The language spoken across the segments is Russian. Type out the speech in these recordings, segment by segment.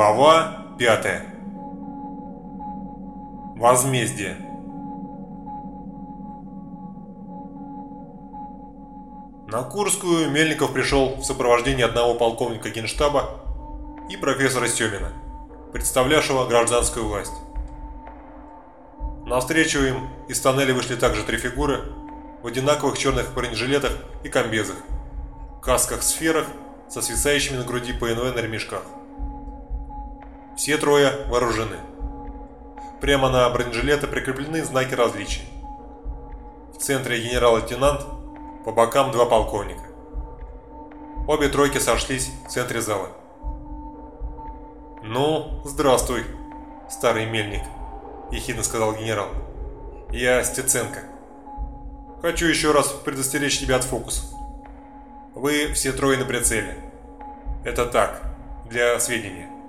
Глава 5 Возмездие На Курскую Мельников пришел в сопровождении одного полковника генштаба и профессора Семина, представлявшего гражданскую власть. Навстречу им из тоннеля вышли также три фигуры в одинаковых черных бронежилетах и комбезах, касках-сферах со свисающими на груди ПНВ на ремешках. Все трое вооружены. Прямо на бронежилеты прикреплены знаки различия. В центре генерал-лейтенант, по бокам два полковника. Обе тройки сошлись в центре зала. «Ну, здравствуй, старый мельник», – ехидно сказал генерал. «Я Стеценко. Хочу еще раз предостеречь тебя от фокусов. Вы все трое на прицеле. Это так, для сведения».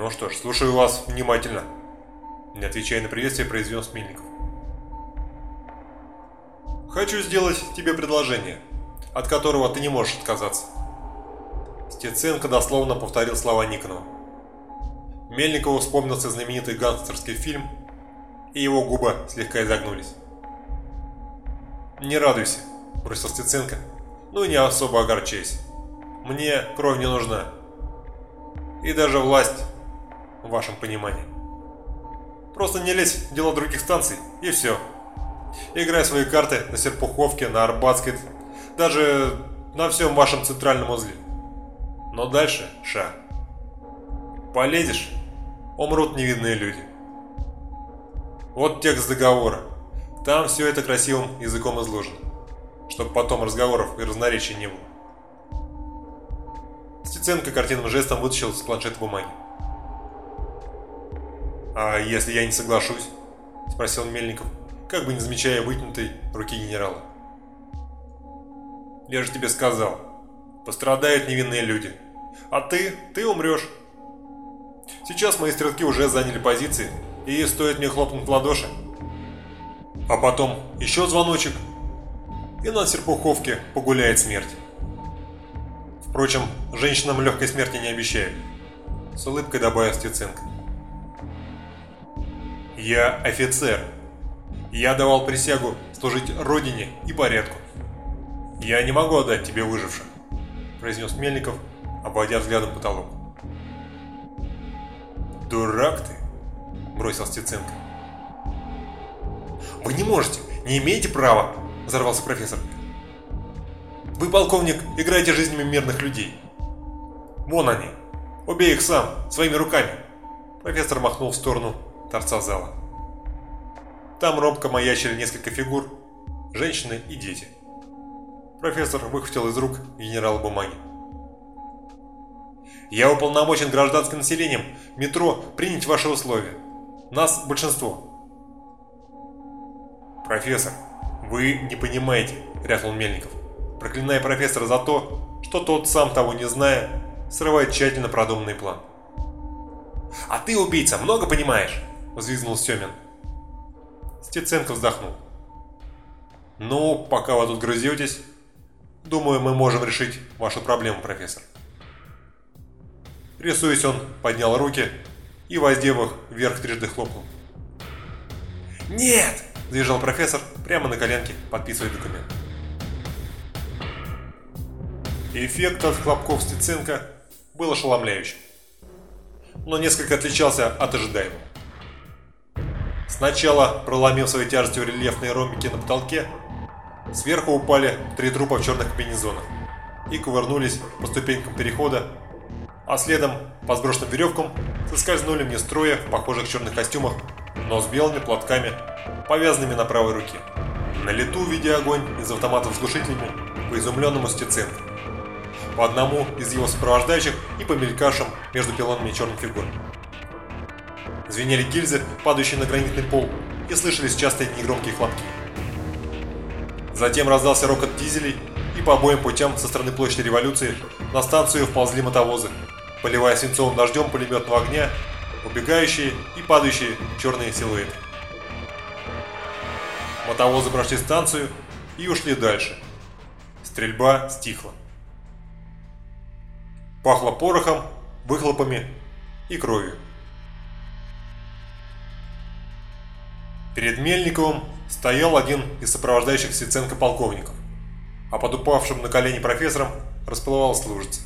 «Ну что ж, слушаю вас внимательно», – не отвечая на приветствие, произнес Мельников. «Хочу сделать тебе предложение, от которого ты не можешь отказаться». Стеценко дословно повторил слова Никонова. Мельникову вспомнился знаменитый гангстерский фильм, и его губы слегка изогнулись. «Не радуйся», – бросил Стеценко, – «ну и не особо огорчайся. Мне кровь не нужна. И даже власть вашем понимании. Просто не лезь в дела других станций, и все. Играй свои карты на Серпуховке, на Арбатской, даже на всем вашем центральном узле. Но дальше ша. Полезешь, умрут невидные люди. Вот текст договора. Там все это красивым языком изложено, чтобы потом разговоров и разноречий не было. Стеценко картинным жестом вытащил с планшета бумаги. «А если я не соглашусь?» – спросил Мельников, как бы не замечая вытянутой руки генерала. «Я же тебе сказал, пострадают невинные люди, а ты, ты умрешь. Сейчас мои стрелки уже заняли позиции, и стоит мне хлопнуть в ладоши. А потом еще звоночек, и на Серпуховке погуляет смерть. Впрочем, женщинам легкой смерти не обещают», – с улыбкой добавил Стеценко. Я офицер. Я давал присягу служить Родине и порядку. Я не могу отдать тебе выживших, произнес Мельников, обводя взглядом потолок. Дурак ты, бросил Стеценко. Вы не можете, не имеете права, взорвался профессор. Вы, полковник, играете жизнями мирных людей. Вон они. Убей их сам, своими руками. Профессор махнул в сторону торца зала. Там робко маячили несколько фигур, женщины и дети. Профессор выхватил из рук генерала бумаги. «Я уполномочен гражданским населением метро принять ваши условия. Нас большинство». «Профессор, вы не понимаете», – рявкнул Мельников, проклиная профессора за то, что тот, сам того не зная, срывает тщательно продуманный план. «А ты, убийца, много понимаешь?» – взвизгнул Семин. Стеценко вздохнул. «Ну, пока вы тут грызетесь, думаю, мы можем решить вашу проблему, профессор». Рисуясь, он поднял руки и, воздев их, вверх трижды хлопнул. «Нет!» – заезжал профессор прямо на коленке, подписывая документ. Эффект от хлопков Стеценко был ошеломляющим, но несколько отличался от ожидаемого. Сначала, проломив своей тяжестью рельефные ромбики на потолке, сверху упали три трупа в черных комбинезонах и кувырнулись по ступенькам перехода, а следом по сброшенным веревкам соскользнули мне строя в похожих черных костюмах, но с белыми платками, повязанными на правой руке. На лету, видя огонь из автоматов с глушителями, по изумленному Стеценко. По одному из его сопровождающих и по мелькашам между пилонами черных фигур. Звенели гильзы, падающие на гранитный пол, и слышались частые негромкие хлопки. Затем раздался рокот дизелей, и по обоим путям со стороны площади революции на станцию вползли мотовозы, поливая свинцовым дождем пулеметного огня убегающие и падающие черные силуэты. Мотовозы прошли станцию и ушли дальше. Стрельба стихла. Пахло порохом выхлопами и кровью. Перед Мельниковым стоял один из сопровождающих Сиценко полковников, а под упавшим на колени профессором расплывалась лужица.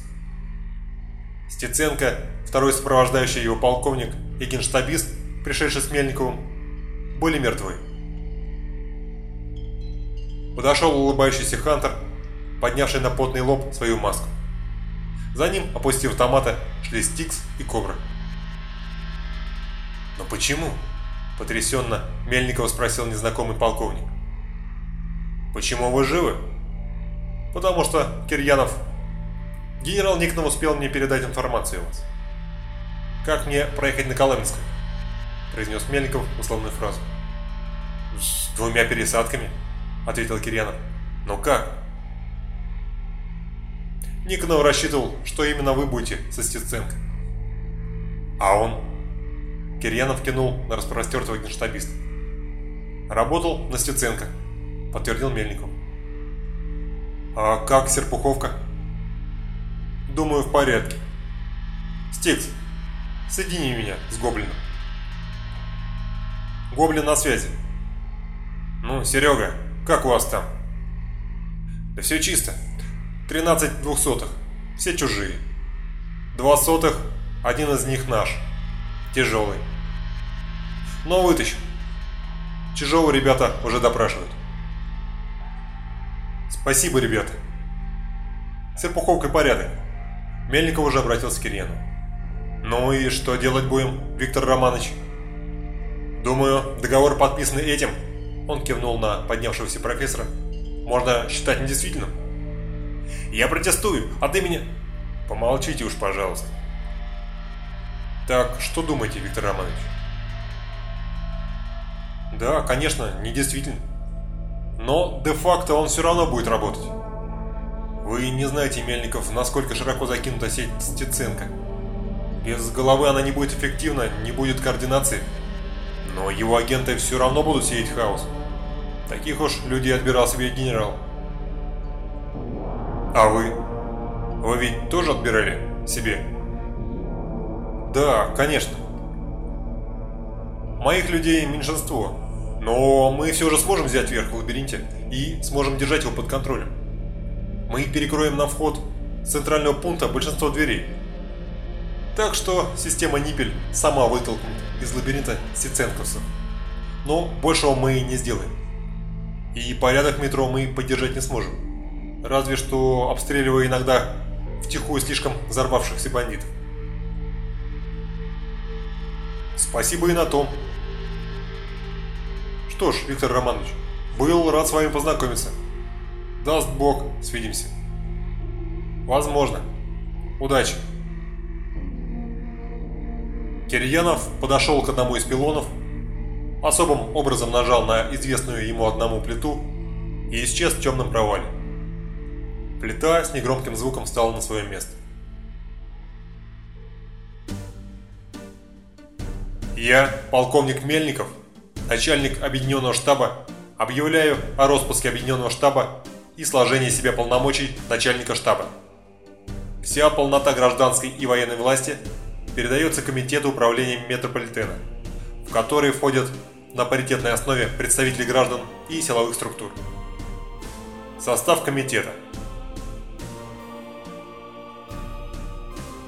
Стеценко, второй сопровождающий его полковник и генштабист, пришедший с Мельниковым, были мертвы. Подошел улыбающийся Хантер, поднявший на потный лоб свою маску. За ним, опустив автоматы, шли Стикс и Кобра. «Но почему?» – потрясенно Мельникова спросил незнакомый полковник. «Почему вы живы?» «Потому что Кирьянов...» Генерал Никнов успел мне передать информацию о вас. «Как мне проехать на Коломенское?» – произнес Мельников условную фразу. «С двумя пересадками», – ответил Кирьянов. «Но как?» Никонов рассчитывал, что именно вы будете со Стеценко. А он? Кирьянов кинул на распростертого генштабиста. Работал на Стеценко, подтвердил Мельников. А как Серпуховка? Думаю, в порядке. Стикс, соедини меня с Гоблином. Гоблин на связи. Ну, Серега, как у вас там? Да все чисто. 13 двухсотых. Все чужие. Два сотых, один из них наш. Тяжелый. Но вытащим. Чужого ребята уже допрашивают. Спасибо, ребята. Серпуховкой порядок. Мельников уже обратился к Кирену. Ну и что делать будем, Виктор Романович? Думаю, договор, подписанный этим, он кивнул на поднявшегося профессора, можно считать недействительным. Я протестую от имени... Помолчите уж, пожалуйста. Так, что думаете, Виктор Романович? Да, конечно, недействительно. Но де-факто он все равно будет работать. Вы не знаете, Мельников, насколько широко закинута сеть Стеценко. Без головы она не будет эффективна, не будет координации. Но его агенты все равно будут сеять хаос. Таких уж людей отбирал себе генерал. А вы? Вы ведь тоже отбирали себе? Да, конечно. Моих людей меньшинство, но мы все же сможем взять верх в лабиринте и сможем держать его под контролем. Мы перекроем на вход с центрального пункта большинство дверей. Так что система Ниппель сама вытолкнет из лабиринта сиценковцев. Но большего мы не сделаем. И порядок метро мы поддержать не сможем разве что обстреливая иногда втихую слишком взорвавшихся бандитов. Спасибо и на том. Что ж, Виктор Романович, был рад с вами познакомиться. Даст Бог, свидимся. Возможно. Удачи. Кирьянов подошел к одному из пилонов, особым образом нажал на известную ему одному плиту и исчез в темном провале. Плита с негромким звуком встала на свое место. Я, полковник Мельников, начальник Объединенного штаба, объявляю о распуске Объединенного штаба и сложении себя полномочий начальника штаба. Вся полнота гражданской и военной власти передается Комитету управления метрополитена, в который входят на паритетной основе представители граждан и силовых структур. Состав комитета –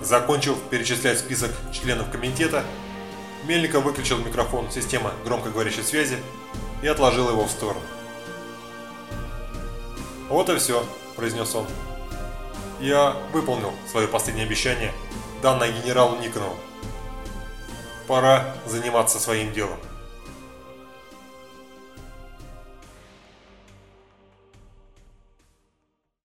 Закончив перечислять список членов комитета, Мельников выключил микрофон системы громкоговорящей связи и отложил его в сторону. «Вот и все», – произнес он. «Я выполнил свое последнее обещание, данное генералу Никонову. Пора заниматься своим делом».